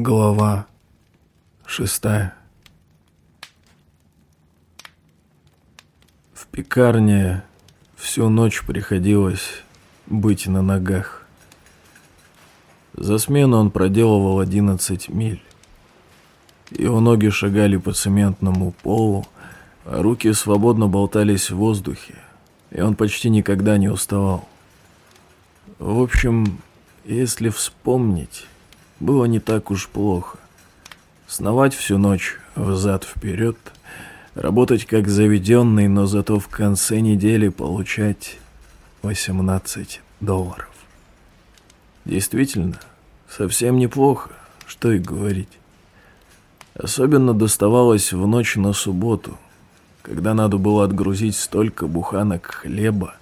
Глава шестая В пекарне всю ночь приходилось быть на ногах. За смену он проделывал одиннадцать миль. Его ноги шагали по цементному полу, а руки свободно болтались в воздухе, и он почти никогда не уставал. В общем, если вспомнить, было не так уж плохо. Сновать всю ночь взад-вперед, работать как заведенный, но зато в конце недели получать 18 долларов. Действительно, совсем неплохо, что и говорить. Особенно доставалось в ночь на субботу, когда надо было отгрузить столько буханок хлеба,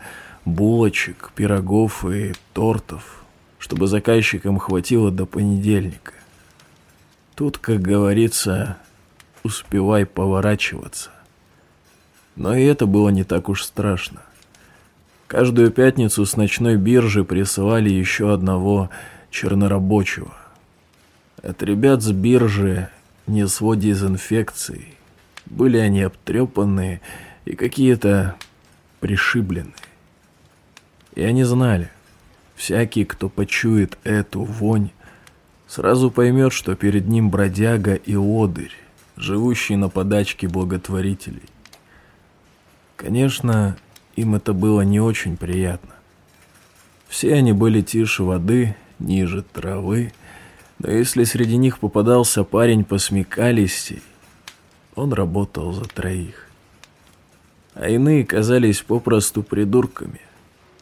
булочек, пирогов и тортов, чтобы заказчикам хватило до понедельника. Тут, как говорится, успевай поворачиваться. Но и это было не так уж страшно. Каждую пятницу с ночной биржи присылали еще одного чернорабочего. От ребят с биржи несло дезинфекцией. Были они обтрепанные и какие-то пришибленные. И они знали, Всякий, кто почует эту вонь, сразу поймет, что перед ним бродяга и одырь, живущий на подачке благотворителей. Конечно, им это было не очень приятно. Все они были тише воды, ниже травы, но если среди них попадался парень посмекалистей, он работал за троих. А иные казались попросту придурками,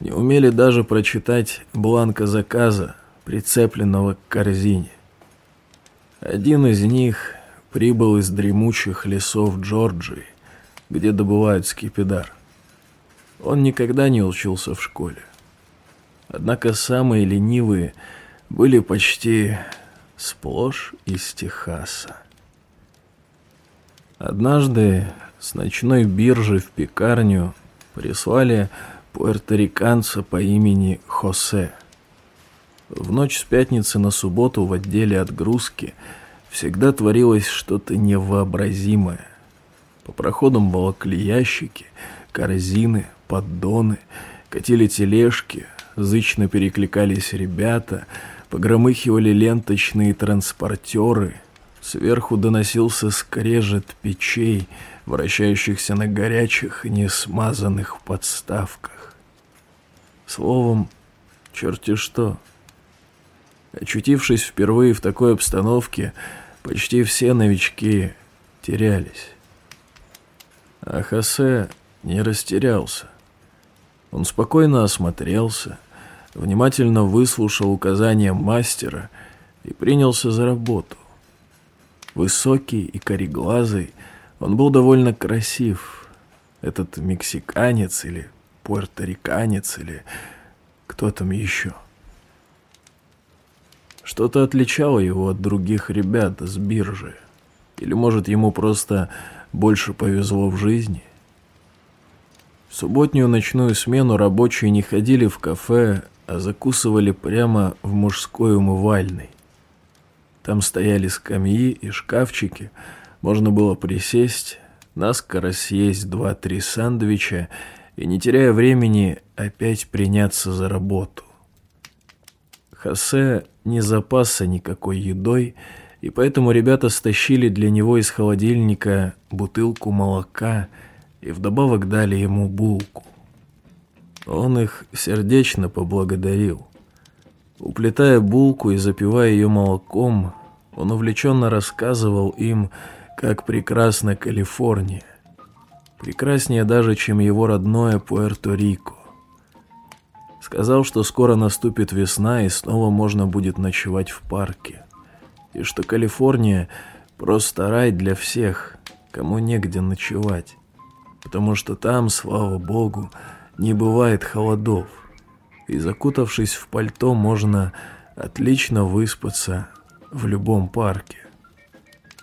не умели даже прочитать бланка заказа, прицепленного к корзине. Один из них прибыл из дремучих лесов Джорджии, где добывают скипидар. Он никогда не учился в школе. Однако самые ленивые были почти сплошь из Техаса. Однажды с ночной биржи в пекарню прислали пуэрториканца по имени Хосе. В ночь с пятницы на субботу в отделе отгрузки всегда творилось что-то невообразимое. По проходам волокли ящики, корзины, поддоны, катили тележки, зычно перекликались ребята, погромыхивали ленточные транспортеры, сверху доносился скрежет печей, вращающихся на горячих, несмазанных подставках. Словом, черти что. Очутившись впервые в такой обстановке, почти все новички терялись. А Хосе не растерялся. Он спокойно осмотрелся, внимательно выслушал указания мастера и принялся за работу. Высокий и кореглазый, он был довольно красив. Этот мексиканец или пуэрториканец или кто там еще. Что-то отличало его от других ребят с биржи. Или, может, ему просто больше повезло в жизни? В субботнюю ночную смену рабочие не ходили в кафе, а закусывали прямо в мужской умывальной. Там стояли скамьи и шкафчики, можно было присесть, наскоро съесть два-три сандвича и, не теряя времени, опять приняться за работу. Хосе не запасся никакой едой, и поэтому ребята стащили для него из холодильника бутылку молока и вдобавок дали ему булку. Он их сердечно поблагодарил. Уплетая булку и запивая ее молоком, он увлеченно рассказывал им, как прекрасна Калифорния, прекраснее даже, чем его родное Пуэрто-Рико. Сказал, что скоро наступит весна и снова можно будет ночевать в парке. И что Калифорния просто рай для всех, кому негде ночевать. Потому что там, слава богу, не бывает холодов. И закутавшись в пальто, можно отлично выспаться в любом парке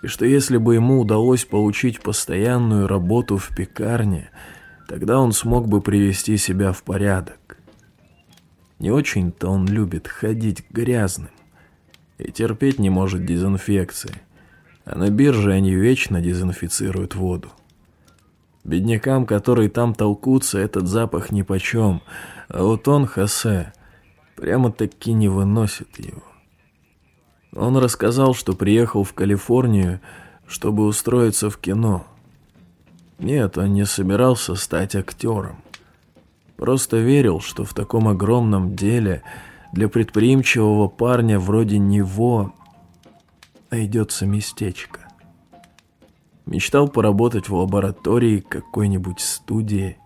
и что если бы ему удалось получить постоянную работу в пекарне, тогда он смог бы привести себя в порядок. Не очень-то он любит ходить грязным, и терпеть не может дезинфекции. А на бирже они вечно дезинфицируют воду. Беднякам, которые там толкутся, этот запах нипочем, а вот он, Хосе, прямо-таки не выносит его. Он рассказал, что приехал в Калифорнию, чтобы устроиться в кино. Нет, он не собирался стать актером. Просто верил, что в таком огромном деле для предприимчивого парня вроде него найдется местечко. Мечтал поработать в лаборатории какой-нибудь студии.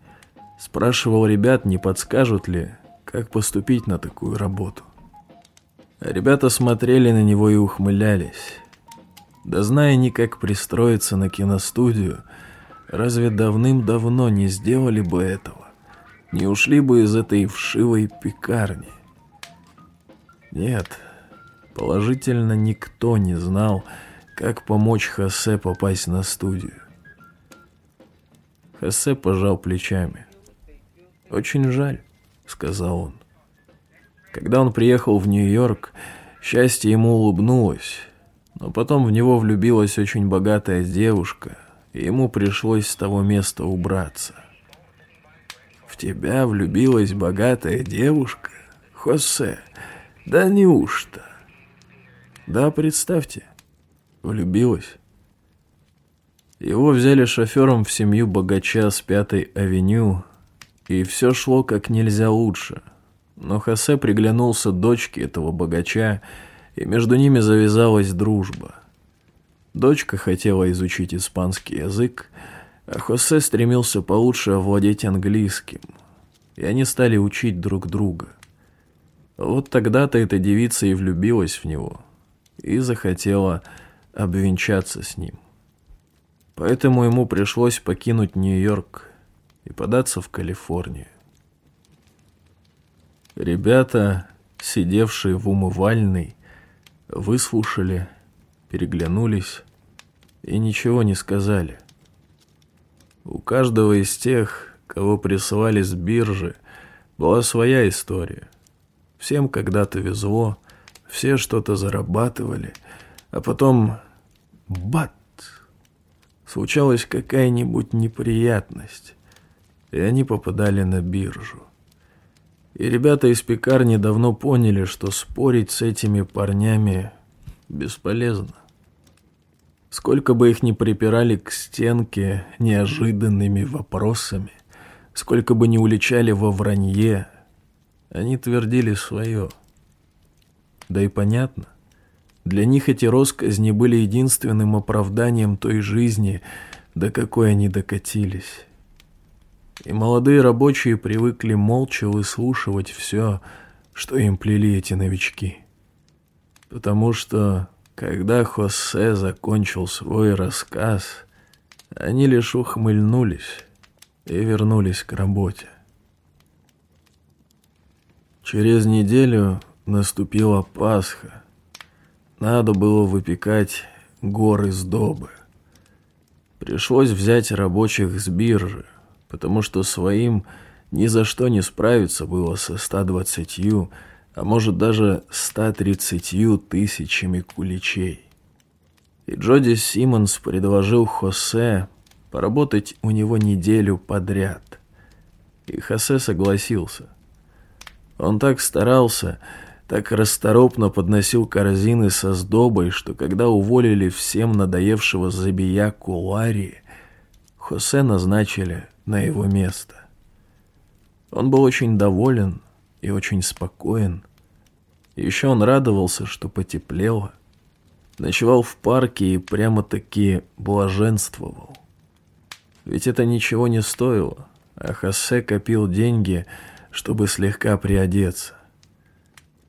Спрашивал ребят, не подскажут ли, как поступить на такую работу. Ребята смотрели на него и ухмылялись. Да зная ни как пристроиться на киностудию, разве давным-давно не сделали бы этого? Не ушли бы из этой вшивой пекарни? Нет, положительно никто не знал, как помочь Хосе попасть на студию. Хосе пожал плечами. «Очень жаль», — сказал он. Когда он приехал в Нью-Йорк, счастье ему улыбнулось, но потом в него влюбилась очень богатая девушка, и ему пришлось с того места убраться. «В тебя влюбилась богатая девушка? Хосе, да неужто?» «Да, представьте, влюбилась». Его взяли шофером в семью богача с Пятой авеню, и все шло как нельзя лучше – но Хосе приглянулся дочке этого богача, и между ними завязалась дружба. Дочка хотела изучить испанский язык, а Хосе стремился получше овладеть английским, и они стали учить друг друга. Вот тогда-то эта девица и влюбилась в него, и захотела обвенчаться с ним. Поэтому ему пришлось покинуть Нью-Йорк и податься в Калифорнию. Ребята, сидевшие в умывальной, выслушали, переглянулись и ничего не сказали. У каждого из тех, кого присылали с биржи, была своя история. Всем когда-то везло, все что-то зарабатывали, а потом бат! Случалась какая-нибудь неприятность, и они попадали на биржу. И ребята из пекарни давно поняли, что спорить с этими парнями бесполезно. Сколько бы их ни припирали к стенке неожиданными вопросами, сколько бы ни уличали во вранье, они твердили свое. Да и понятно, для них эти росказни были единственным оправданием той жизни, до какой они докатились и молодые рабочие привыкли молча выслушивать все, что им плели эти новички. Потому что, когда Хосе закончил свой рассказ, они лишь ухмыльнулись и вернулись к работе. Через неделю наступила Пасха. Надо было выпекать горы сдобы. Пришлось взять рабочих с биржи, потому что своим ни за что не справиться было со 120, а может даже 130 тысячами куличей. И Джоди Симмонс предложил Хосе поработать у него неделю подряд. И Хосе согласился. Он так старался, так расторопно подносил корзины со сдобой, что когда уволили всем надоевшего забияку Ларри, Хосе назначили на его место. Он был очень доволен и очень спокоен. Еще он радовался, что потеплело. Ночевал в парке и прямо-таки блаженствовал. Ведь это ничего не стоило, а Хосе копил деньги, чтобы слегка приодеться.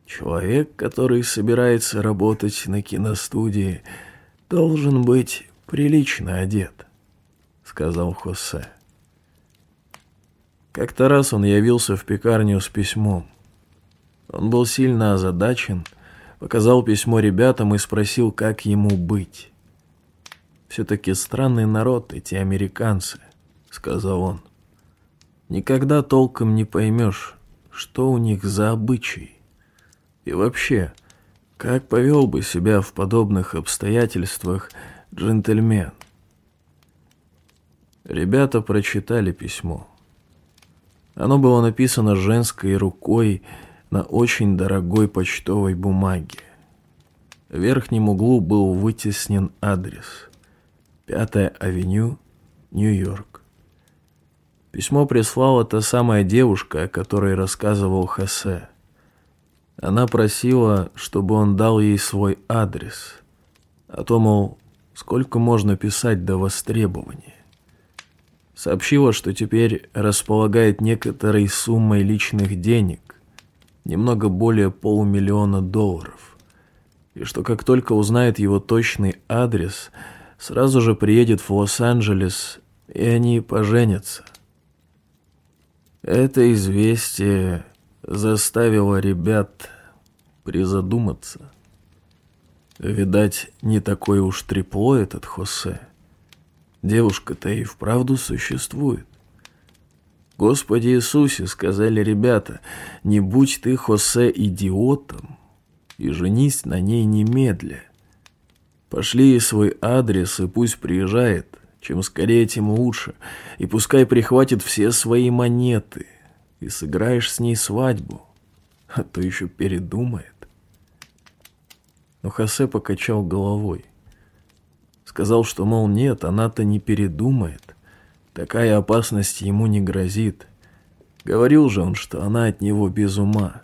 Человек, который собирается работать на киностудии, должен быть прилично одет, сказал Хосе. Как-то раз он явился в пекарню с письмом. Он был сильно озадачен, показал письмо ребятам и спросил, как ему быть. «Все-таки странный народ эти американцы», — сказал он. «Никогда толком не поймешь, что у них за обычаи. И вообще, Как повел бы себя в подобных обстоятельствах джентльмен? Ребята прочитали письмо. Оно было написано женской рукой на очень дорогой почтовой бумаге. В верхнем углу был вытеснен адрес. Пятая авеню, Нью-Йорк. Письмо прислала та самая девушка, о которой рассказывал Хосе. Она просила, чтобы он дал ей свой адрес, а то, мол, сколько можно писать до востребования. Сообщила, что теперь располагает некоторой суммой личных денег, немного более полумиллиона долларов, и что как только узнает его точный адрес, сразу же приедет в Лос-Анджелес, и они поженятся. Это известие заставило ребят призадуматься. Видать, не такой уж трепло этот Хосе. Девушка-то и вправду существует. Господи Иисусе, сказали ребята, не будь ты, Хосе, идиотом, и женись на ней немедля. Пошли ей свой адрес, и пусть приезжает, чем скорее, тем лучше, и пускай прихватит все свои монеты, и сыграешь с ней свадьбу, а то еще передумает. Но Хосе покачал головой. Сказал, что, мол, нет, она-то не передумает. Такая опасность ему не грозит. Говорил же он, что она от него без ума.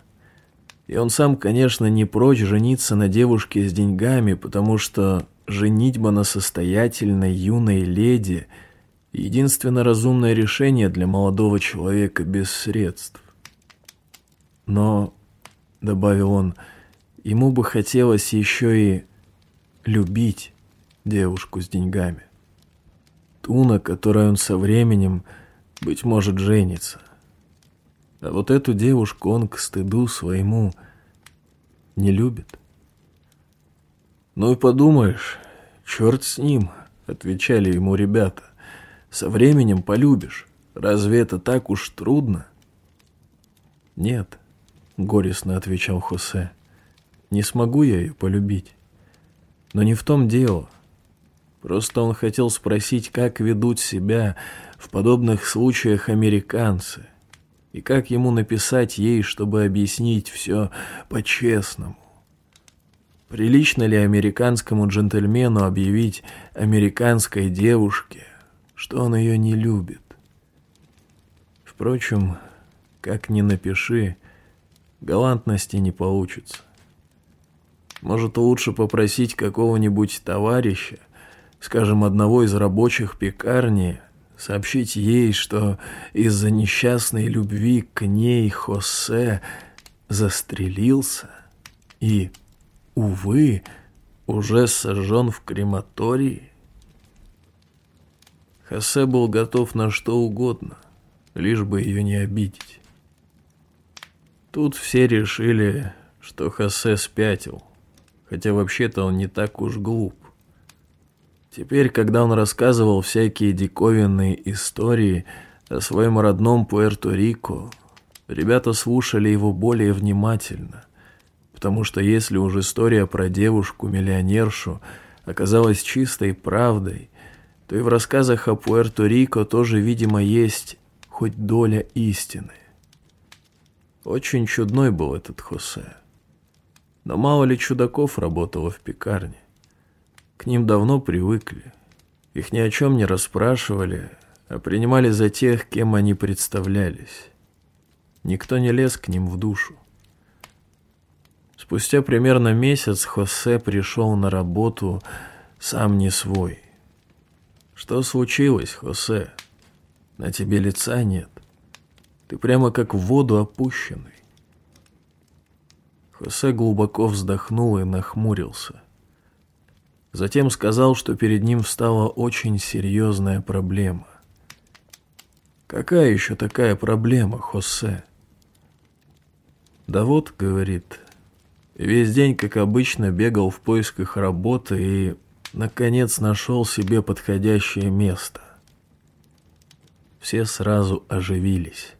И он сам, конечно, не прочь жениться на девушке с деньгами, потому что женитьба на состоятельной юной леди — единственно разумное решение для молодого человека без средств. Но, — добавил он, — Ему бы хотелось еще и любить девушку с деньгами. Ту, на которой он со временем, быть может, женится. А вот эту девушку он к стыду своему не любит. «Ну и подумаешь, черт с ним», — отвечали ему ребята. «Со временем полюбишь. Разве это так уж трудно?» «Нет», — горестно отвечал Хосе. Не смогу я ее полюбить. Но не в том дело. Просто он хотел спросить, как ведут себя в подобных случаях американцы, и как ему написать ей, чтобы объяснить все по-честному. Прилично ли американскому джентльмену объявить американской девушке, что он ее не любит? Впрочем, как ни напиши, галантности не получится. Может, лучше попросить какого-нибудь товарища, скажем, одного из рабочих пекарни, сообщить ей, что из-за несчастной любви к ней Хосе застрелился и, увы, уже сожжен в крематории? Хосе был готов на что угодно, лишь бы ее не обидеть. Тут все решили, что Хосе спятил – хотя вообще-то он не так уж глуп. Теперь, когда он рассказывал всякие диковинные истории о своем родном Пуэрто-Рико, ребята слушали его более внимательно, потому что если уж история про девушку-миллионершу оказалась чистой правдой, то и в рассказах о Пуэрто-Рико тоже, видимо, есть хоть доля истины. Очень чудной был этот Хосе. Но мало ли чудаков работало в пекарне. К ним давно привыкли. Их ни о чем не расспрашивали, а принимали за тех, кем они представлялись. Никто не лез к ним в душу. Спустя примерно месяц Хосе пришел на работу сам не свой. «Что случилось, Хосе? На тебе лица нет. Ты прямо как в воду опущенный. Хосе глубоко вздохнул и нахмурился. Затем сказал, что перед ним встала очень серьезная проблема. «Какая еще такая проблема, Хосе?» «Да вот», — говорит, — «весь день, как обычно, бегал в поисках работы и, наконец, нашел себе подходящее место». Все сразу оживились.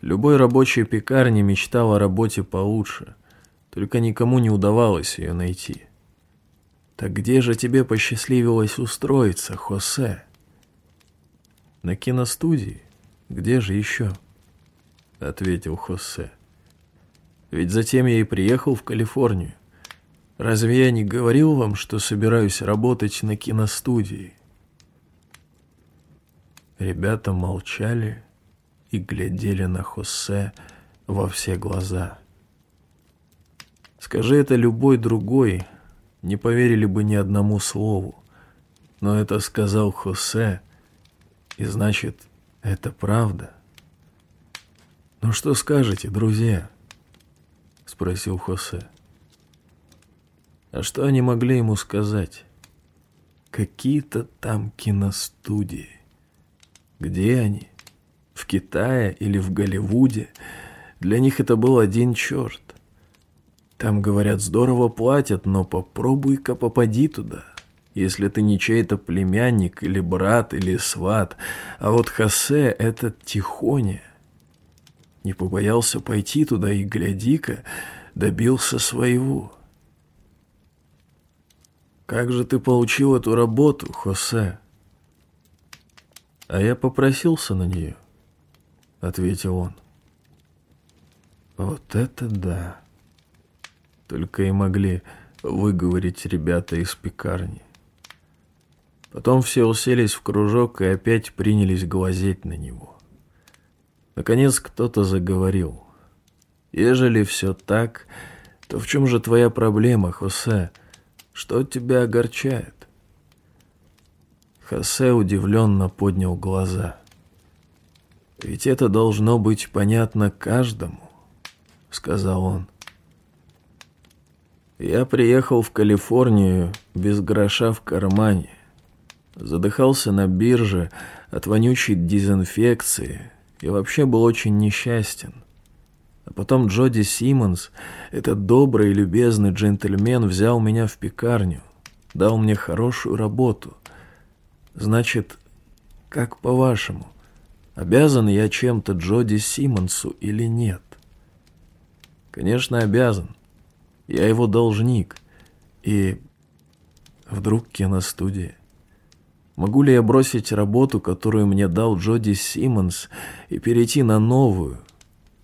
Любой рабочий пекарни мечтал о работе получше, Только никому не удавалось ее найти. Так где же тебе посчастливилось устроиться, Хосе? На киностудии? Где же еще? Ответил Хосе. Ведь затем я и приехал в Калифорнию. Разве я не говорил вам, что собираюсь работать на киностудии? Ребята молчали и глядели на Хосе во все глаза. Скажи это любой другой, не поверили бы ни одному слову. Но это сказал Хосе, и значит, это правда. «Ну что скажете, друзья?» — спросил Хосе. А что они могли ему сказать? Какие-то там киностудии. Где они? В Китае или в Голливуде? Для них это был один черт. Там, говорят, здорово платят, но попробуй-ка попади туда. Если ты не чей-то племянник или брат или сват, а вот Хосе — это тихоня. Не побоялся пойти туда и, гляди-ка, добился своего. «Как же ты получил эту работу, Хосе?» «А я попросился на нее», — ответил он. «Вот это да!» Только и могли выговорить ребята из пекарни. Потом все уселись в кружок и опять принялись глазеть на него. Наконец кто-то заговорил. «Ежели все так, то в чем же твоя проблема, Хосе?» Что тебя огорчает?» Хосе удивленно поднял глаза. «Ведь это должно быть понятно каждому», — сказал он. «Я приехал в Калифорнию без гроша в кармане, задыхался на бирже от вонючей дезинфекции и вообще был очень несчастен. А потом Джоди Симмонс, этот добрый и любезный джентльмен, взял меня в пекарню, дал мне хорошую работу. Значит, как по-вашему, обязан я чем-то Джоди Симмонсу или нет? Конечно, обязан. Я его должник. И вдруг киностудия. Могу ли я бросить работу, которую мне дал Джоди Симмонс, и перейти на новую,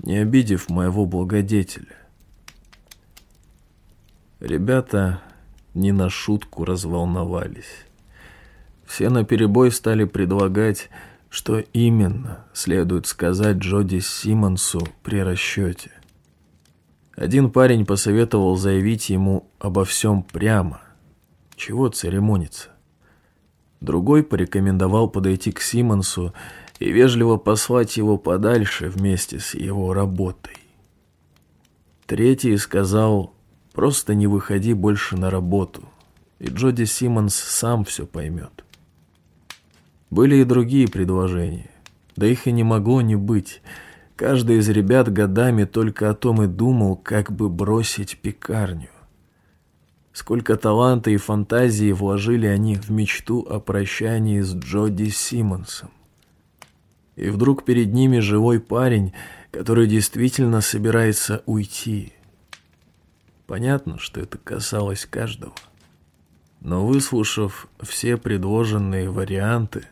не обидев моего благодетеля. Ребята не на шутку разволновались. Все наперебой стали предлагать, что именно следует сказать Джоди Симмонсу при расчете. Один парень посоветовал заявить ему обо всем прямо. Чего церемониться? Другой порекомендовал подойти к Симмонсу и вежливо послать его подальше вместе с его работой. Третий сказал, просто не выходи больше на работу, и Джоди Симмонс сам все поймет. Были и другие предложения, да их и не могло не быть. Каждый из ребят годами только о том и думал, как бы бросить пекарню. Сколько таланта и фантазии вложили они в мечту о прощании с Джоди Симмонсом. И вдруг перед ними живой парень, который действительно собирается уйти. Понятно, что это касалось каждого. Но выслушав все предложенные варианты,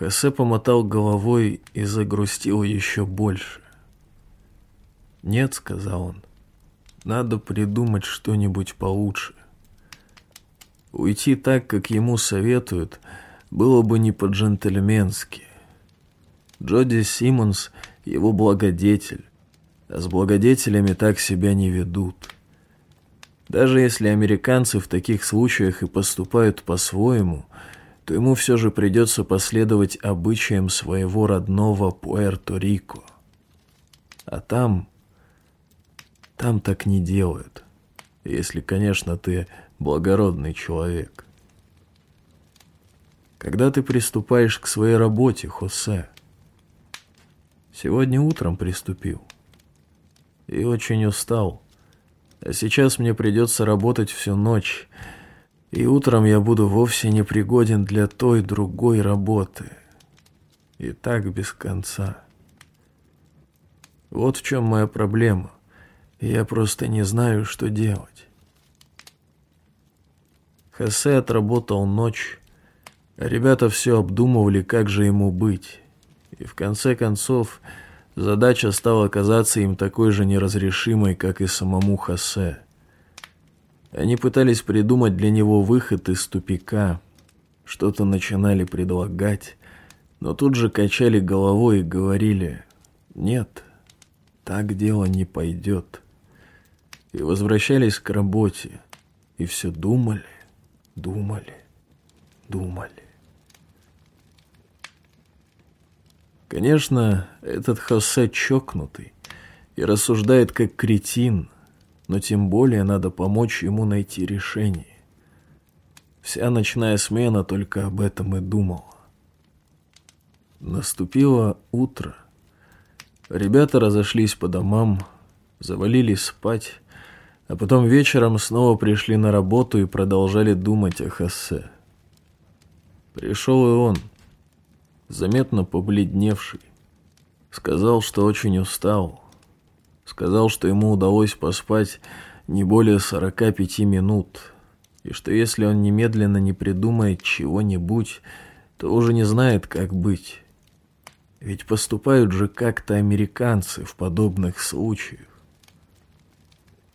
Хосе помотал головой и загрустил еще больше. «Нет», — сказал он, — «надо придумать что-нибудь получше. Уйти так, как ему советуют, было бы не по-джентльменски. Джоди Симмонс – его благодетель, а с благодетелями так себя не ведут. Даже если американцы в таких случаях и поступают по-своему, то ему все же придется последовать обычаям своего родного Пуэрто-Рико. А там... там так не делают, если, конечно, ты благородный человек. Когда ты приступаешь к своей работе, Хосе – Сегодня утром приступил. И очень устал. А сейчас мне придется работать всю ночь. И утром я буду вовсе не пригоден для той другой работы. И так без конца. Вот в чем моя проблема. Я просто не знаю, что делать. Хосе отработал ночь, ребята все обдумывали, как же ему быть. И в конце концов задача стала казаться им такой же неразрешимой, как и самому Хосе. Они пытались придумать для него выход из тупика, что-то начинали предлагать, но тут же качали головой и говорили «нет, так дело не пойдет». И возвращались к работе, и все думали, думали, думали. Конечно, этот Хосе чокнутый и рассуждает как кретин, но тем более надо помочь ему найти решение. Вся ночная смена только об этом и думала. Наступило утро. Ребята разошлись по домам, завалились спать, а потом вечером снова пришли на работу и продолжали думать о Хосе. Пришел и он, заметно побледневший. Сказал, что очень устал. Сказал, что ему удалось поспать не более 45 минут, и что если он немедленно не придумает чего-нибудь, то уже не знает, как быть. Ведь поступают же как-то американцы в подобных случаях.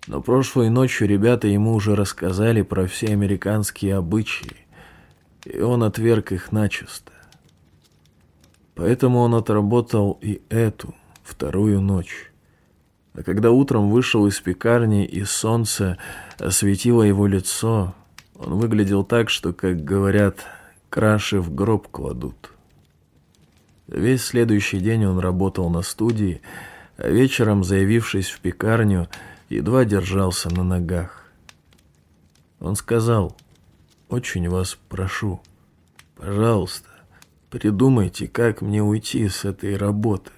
Но прошлой ночью ребята ему уже рассказали про все американские обычаи, и он отверг их начисто. Поэтому он отработал и эту, вторую ночь. А когда утром вышел из пекарни и солнце осветило его лицо, он выглядел так, что, как говорят, краши в гроб кладут. Весь следующий день он работал на студии, а вечером, заявившись в пекарню, едва держался на ногах. Он сказал, «Очень вас прошу, пожалуйста, придумайте, как мне уйти с этой работы,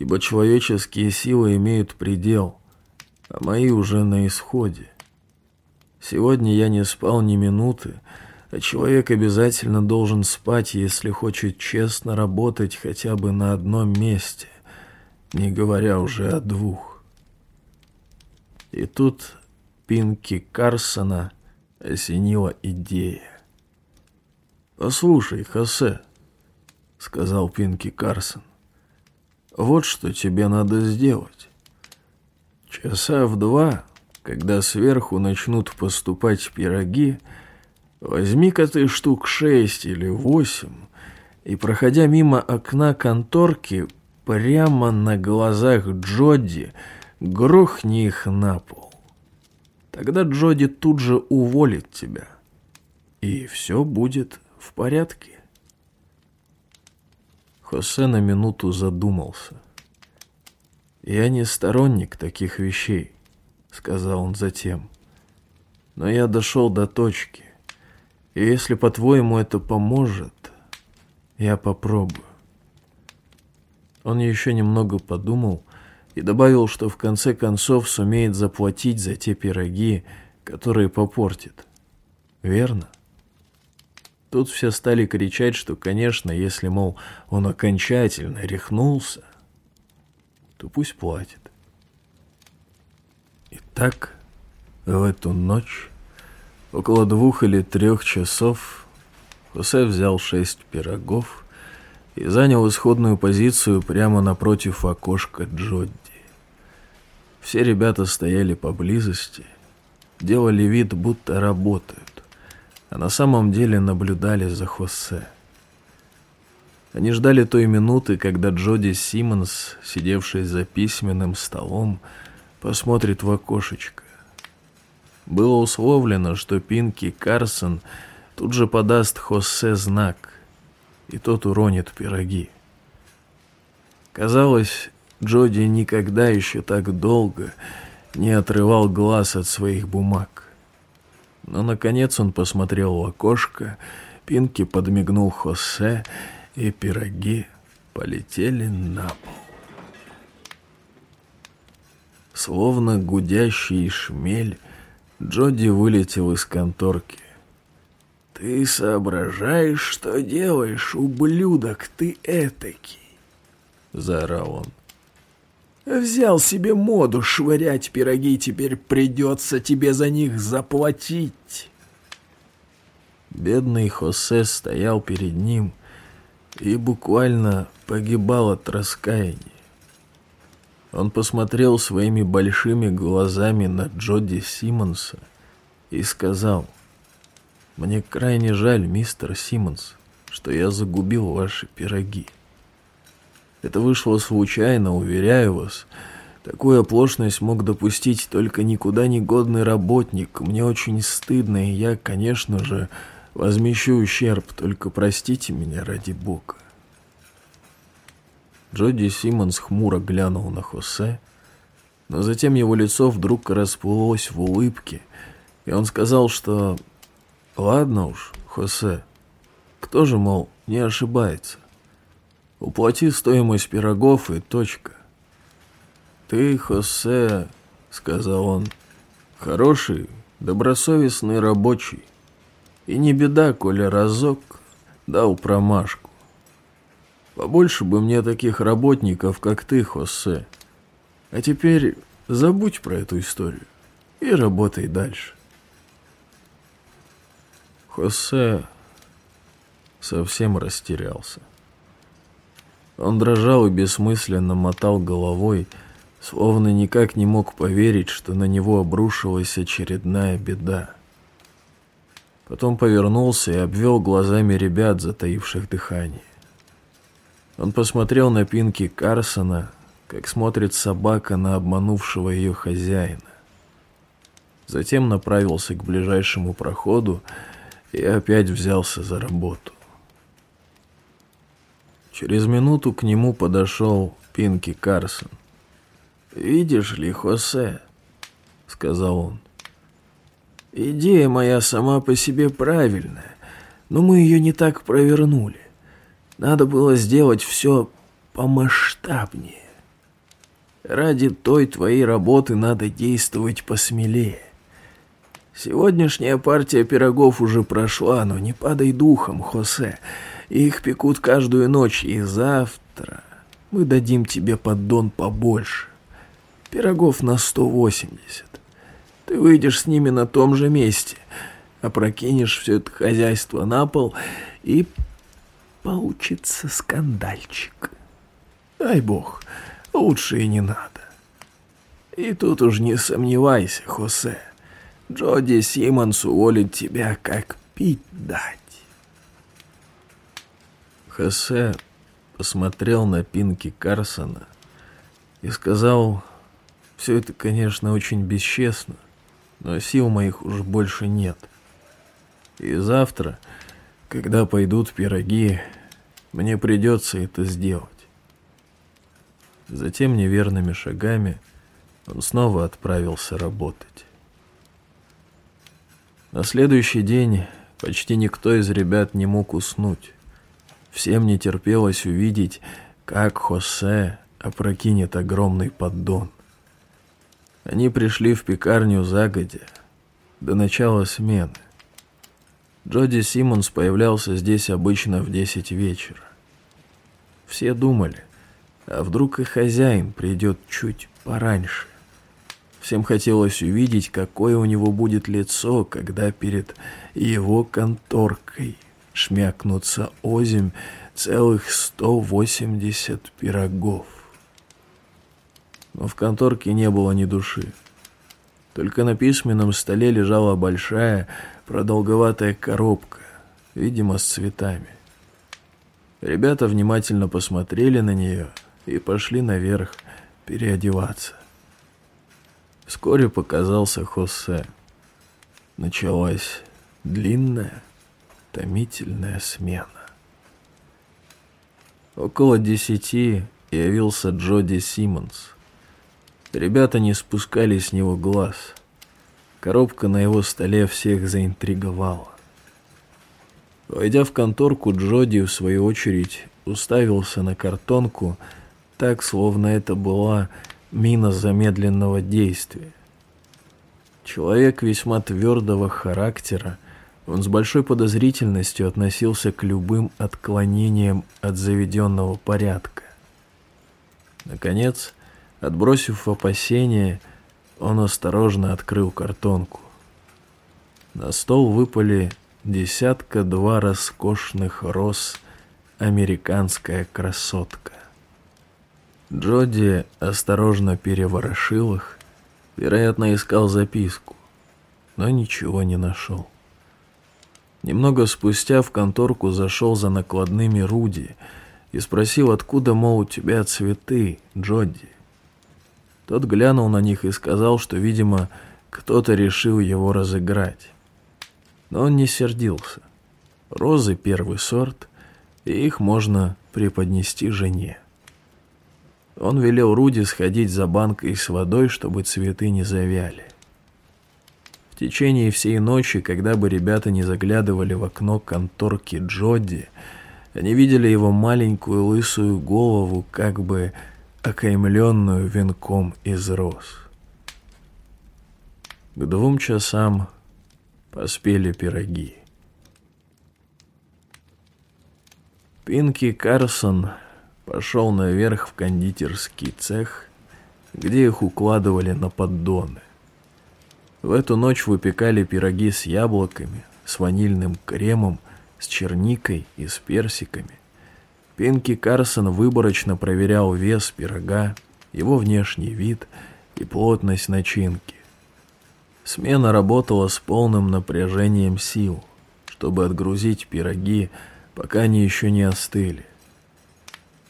ибо человеческие силы имеют предел, а мои уже на исходе. Сегодня я не спал ни минуты, а человек обязательно должен спать, если хочет честно работать хотя бы на одном месте, не говоря уже о двух. И тут Пинки Карсона осенила идея. «Послушай, Хосе», — сказал Пинки Карсон, — «вот что тебе надо сделать. Часа в два, когда сверху начнут поступать пироги, — Возьми-ка ты штук шесть или восемь, и, проходя мимо окна конторки, прямо на глазах Джоди грохни их на пол. Тогда Джоди тут же уволит тебя, и все будет в порядке. Хосе на минуту задумался. «Я не сторонник таких вещей», — сказал он затем. «Но я дошел до точки. И если, по-твоему, это поможет, я попробую. Он еще немного подумал и добавил, что в конце концов сумеет заплатить за те пироги, которые попортит. Верно? Тут все стали кричать, что, конечно, если, мол, он окончательно рехнулся, то пусть платит. Итак, в эту ночь Около двух или трех часов Хосе взял шесть пирогов и занял исходную позицию прямо напротив окошка Джодди. Все ребята стояли поблизости, делали вид, будто работают, а на самом деле наблюдали за Хосе. Они ждали той минуты, когда Джоди Симмонс, сидевший за письменным столом, посмотрит в окошечко. Было условлено, что Пинки Карсон тут же подаст Хосе знак, и тот уронит пироги. Казалось, Джоди никогда еще так долго не отрывал глаз от своих бумаг. Но, наконец, он посмотрел в окошко, Пинки подмигнул Хосе, и пироги полетели на пол. Словно гудящий шмель, Джоди вылетел из конторки. «Ты соображаешь, что делаешь, ублюдок ты этакий?» — заорал он. Взял себе моду швырять пироги, теперь придется тебе за них заплатить. Бедный Хосе стоял перед ним и буквально погибал от раскаяния. Он посмотрел своими большими глазами на Джоди Симмонса и сказал, «Мне крайне жаль, мистер Симмонс, что я загубил ваши пироги. Это вышло случайно, уверяю вас. Такую оплошность мог допустить только никуда не годный работник. Мне очень стыдно, и я, конечно же, возмещу ущерб, только простите меня ради бога». Джоди Симмонс хмуро глянул на Хосе, но затем его лицо вдруг расплылось в улыбке, и он сказал, что «Ладно уж, Хосе, кто же, мол, не ошибается? Уплати стоимость пирогов и точка». «Ты, Хосе, — сказал он, — хороший, добросовестный рабочий, и не беда, коли разок дал промашку. Побольше бы мне таких работников, как ты, Хосе. А теперь забудь про эту историю и работай дальше. Хосе совсем растерялся. Он дрожал и бессмысленно мотал головой, словно никак не мог поверить, что на него обрушилась очередная беда. Потом повернулся и обвел глазами ребят, затаивших дыхание. Он посмотрел на Пинки Карсона, как смотрит собака на обманувшего ее хозяина. Затем направился к ближайшему проходу и опять взялся за работу. Через минуту к нему подошел Пинки Карсон. «Видишь ли, Хосе», — сказал он, — «идея моя сама по себе правильная, но мы ее не так провернули. Надо было сделать все помасштабнее. Ради той твоей работы надо действовать посмелее. Сегодняшняя партия пирогов уже прошла, но не падай духом, Хосе. Их пекут каждую ночь, и завтра мы дадим тебе поддон побольше. Пирогов на 180. Ты выйдешь с ними на том же месте, опрокинешь все это хозяйство на пол и получится скандальчик. Дай бог, лучше и не надо. И тут уж не сомневайся, Хосе. Джоди Симмонс уволит тебя, как пить дать. Хосе посмотрел на Пинки Карсона и сказал, все это, конечно, очень бесчестно, но сил моих уж больше нет. И завтра когда пойдут пироги, мне придется это сделать. Затем неверными шагами он снова отправился работать. На следующий день почти никто из ребят не мог уснуть. Всем не терпелось увидеть, как Хосе опрокинет огромный поддон. Они пришли в пекарню загодя, до начала смены. Джоди Симмонс появлялся здесь обычно в десять вечера. Все думали, а вдруг и хозяин придет чуть пораньше. Всем хотелось увидеть, какое у него будет лицо, когда перед его конторкой шмякнутся озимь целых 180 пирогов. Но в конторке не было ни души. Только на письменном столе лежала большая продолговатая коробка, видимо, с цветами. Ребята внимательно посмотрели на нее и пошли наверх переодеваться. Вскоре показался Хосе. Началась длинная, томительная смена. Около десяти явился Джоди Симмонс. Ребята не спускали с него глаз — Коробка на его столе всех заинтриговала. Войдя в конторку, Джоди, в свою очередь, уставился на картонку, так, словно это была мина замедленного действия. Человек весьма твердого характера, он с большой подозрительностью относился к любым отклонениям от заведенного порядка. Наконец, Отбросив опасения, он осторожно открыл картонку. На стол выпали десятка-два роскошных роз «Американская красотка». Джоди осторожно переворошил их, вероятно, искал записку, но ничего не нашел. Немного спустя в конторку зашел за накладными Руди и спросил, откуда, мол, у тебя цветы, Джоди. Тот глянул на них и сказал, что, видимо, кто-то решил его разыграть. Но он не сердился. Розы первый сорт, и их можно преподнести жене. Он велел Руди сходить за банкой с водой, чтобы цветы не завяли. Течение всей ночи, когда бы ребята не заглядывали в окно конторки Джоди, они видели его маленькую лысую голову, как бы окаймленную венком из роз. К двум часам поспели пироги. Пинки Карсон пошел наверх в кондитерский цех, где их укладывали на поддоны. В эту ночь выпекали пироги с яблоками, с ванильным кремом, с черникой и с персиками. Пинки Карсон выборочно проверял вес пирога, его внешний вид и плотность начинки. Смена работала с полным напряжением сил, чтобы отгрузить пироги, пока они еще не остыли.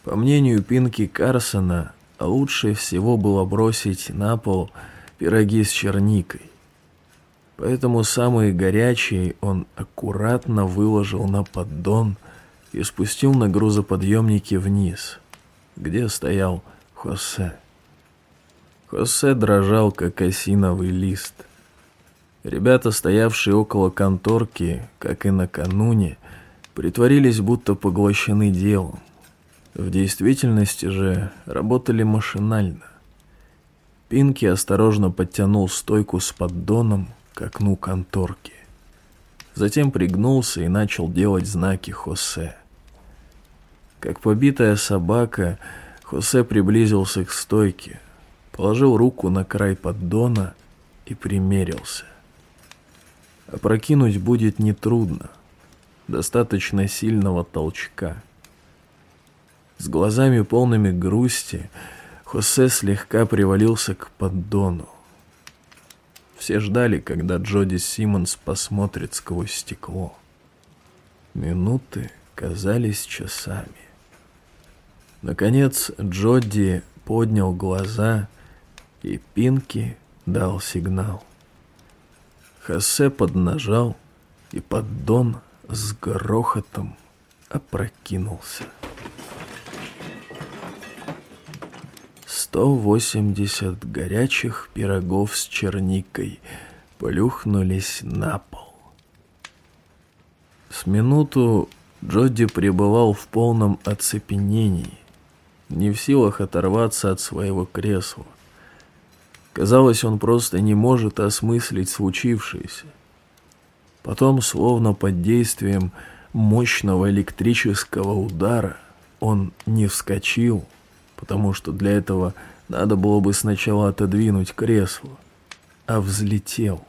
По мнению Пинки Карсона, лучше всего было бросить на пол пироги с черникой. Поэтому самые горячие он аккуратно выложил на поддон – и спустил на грузоподъемнике вниз, где стоял Хосе. Хосе дрожал, как осиновый лист. Ребята, стоявшие около конторки, как и накануне, притворились, будто поглощены делом. В действительности же работали машинально. Пинки осторожно подтянул стойку с поддоном к окну конторки. Затем пригнулся и начал делать знаки Хосе. Как побитая собака, Хосе приблизился к стойке, положил руку на край поддона и примерился. Опрокинуть будет нетрудно, достаточно сильного толчка. С глазами полными грусти Хосе слегка привалился к поддону. Все ждали, когда Джоди Симмонс посмотрит сквозь стекло. Минуты казались часами. Наконец Джодди поднял глаза, и Пинки дал сигнал. Хосе поднажал, и поддон с грохотом опрокинулся. Сто восемьдесят горячих пирогов с черникой плюхнулись на пол. С минуту Джодди пребывал в полном оцепенении не в силах оторваться от своего кресла. Казалось, он просто не может осмыслить случившееся. Потом, словно под действием мощного электрического удара, он не вскочил, потому что для этого надо было бы сначала отодвинуть кресло, а взлетел,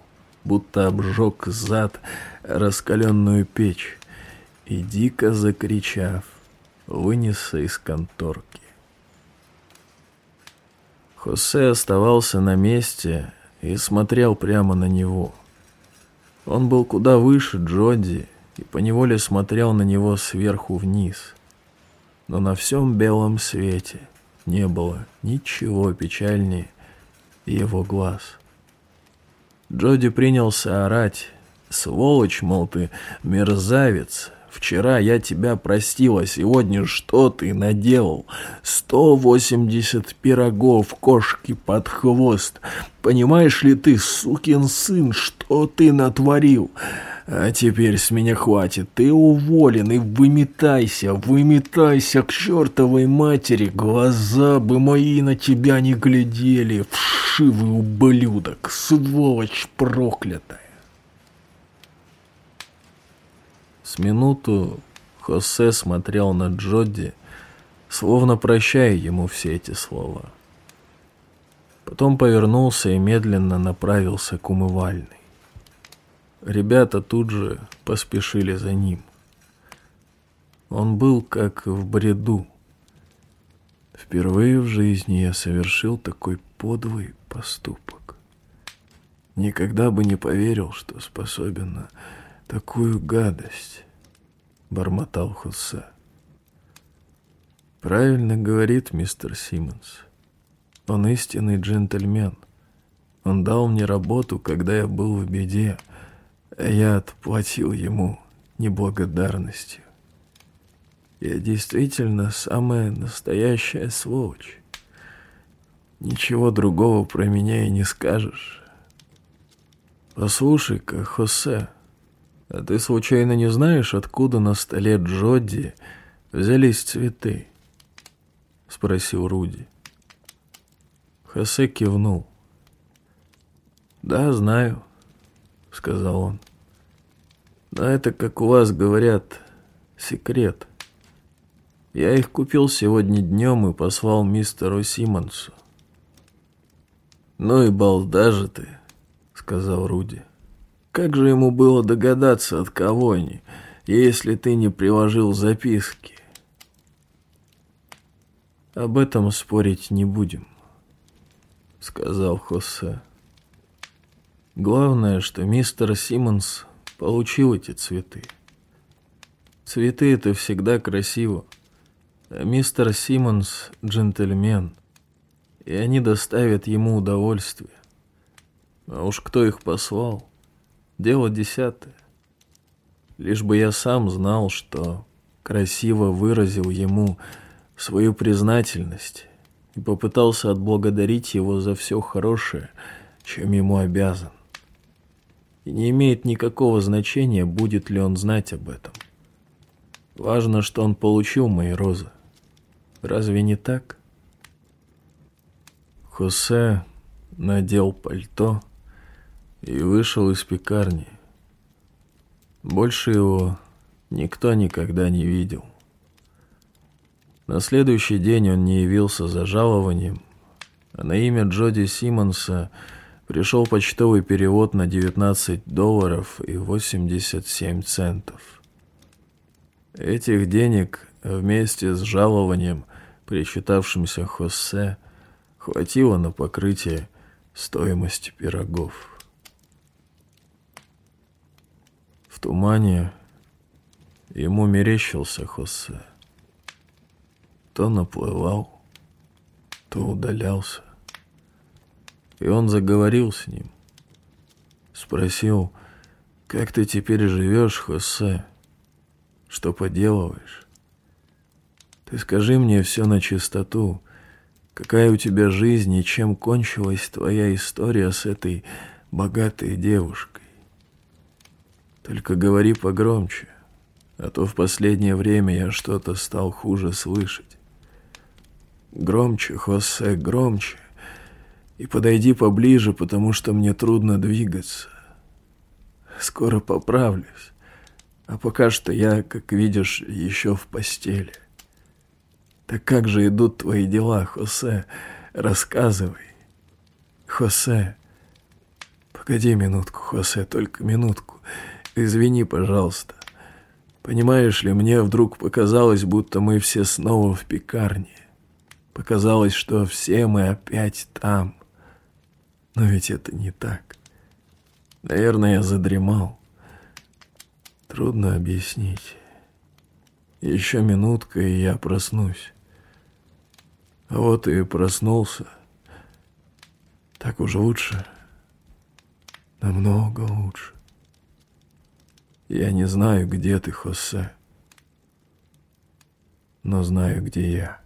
будто обжег зад раскаленную печь и, дико закричав, вынесся из конторки. Хосе оставался на месте и смотрел прямо на него. Он был куда выше Джоди и поневоле смотрел на него сверху вниз. Но на всем белом свете не было ничего печальнее его глаз. Джоди принялся орать. «Сволочь, мол ты, мерзавец, Вчера я тебя простила, сегодня что ты наделал? Сто восемьдесят пирогов кошки под хвост. Понимаешь ли ты, сукин сын, что ты натворил? А теперь с меня хватит, ты уволен и выметайся, выметайся к чертовой матери, глаза бы мои на тебя не глядели, вшивый ублюдок, сволочь проклятая. С минуту Хосе смотрел на Джодди, словно прощая ему все эти слова. Потом повернулся и медленно направился к умывальной. Ребята тут же поспешили за ним. Он был как в бреду. Впервые в жизни я совершил такой подлый поступок. Никогда бы не поверил, что способен на такую гадость, бормотал Хосе. Правильно говорит мистер Симмонс. Он истинный джентльмен. Он дал мне работу, когда я был в беде, я отплатил ему неблагодарностью. Я действительно самая настоящая сволочь. Ничего другого про меня и не скажешь. Послушай-ка, Хосе, а ты случайно не знаешь, откуда на столе Джоди взялись цветы? Спросил Руди. Хосе кивнул. «Да, знаю», — сказал он. «Но это, как у вас говорят, секрет. Я их купил сегодня днем и послал мистеру Симмонсу». «Ну и балда же ты», — сказал Руди. «Как же ему было догадаться, от кого они, если ты не приложил записки?» «Об этом спорить не будем», — сказал Хосе. «Главное, что мистер Симмонс получил эти цветы. Цветы — это всегда красиво, мистер Симмонс — джентльмен, и они доставят ему удовольствие. А уж кто их послал, дело десятое. Лишь бы я сам знал, что красиво выразил ему свою признательность и попытался отблагодарить его за все хорошее, чем ему обязан. Не имеет никакого значения, будет ли он знать об этом. Важно, что он получил мои розы. Разве не так? Хосе надел пальто и вышел из пекарни. Больше его никто никогда не видел. На следующий день он не явился за жалованием, а на имя Джоди Симмонса пришел почтовый перевод на 19 долларов и 87 центов. Этих денег вместе с жалованием, причитавшимся Хосе, хватило на покрытие стоимости пирогов. В тумане ему мерещился Хосе то наплывал, то удалялся. И он заговорил с ним. Спросил, как ты теперь живешь, Хосе? Что поделываешь? Ты скажи мне все на чистоту. Какая у тебя жизнь и чем кончилась твоя история с этой богатой девушкой? Только говори погромче, а то в последнее время я что-то стал хуже слышать. Громче, Хосе, громче. И подойди поближе, потому что мне трудно двигаться. Скоро поправлюсь. А пока что я, как видишь, еще в постели. Так как же идут твои дела, Хосе? Рассказывай. Хосе. Погоди минутку, Хосе, только минутку. Извини, пожалуйста. Понимаешь ли, мне вдруг показалось, будто мы все снова в пекарне. Показалось, что все мы опять там. Но ведь это не так. Наверное, я задремал. Трудно объяснить. Еще минутка, и я проснусь. А вот и проснулся. Так уж лучше. Намного лучше. Я не знаю, где ты, Хосе, но знаю, где я.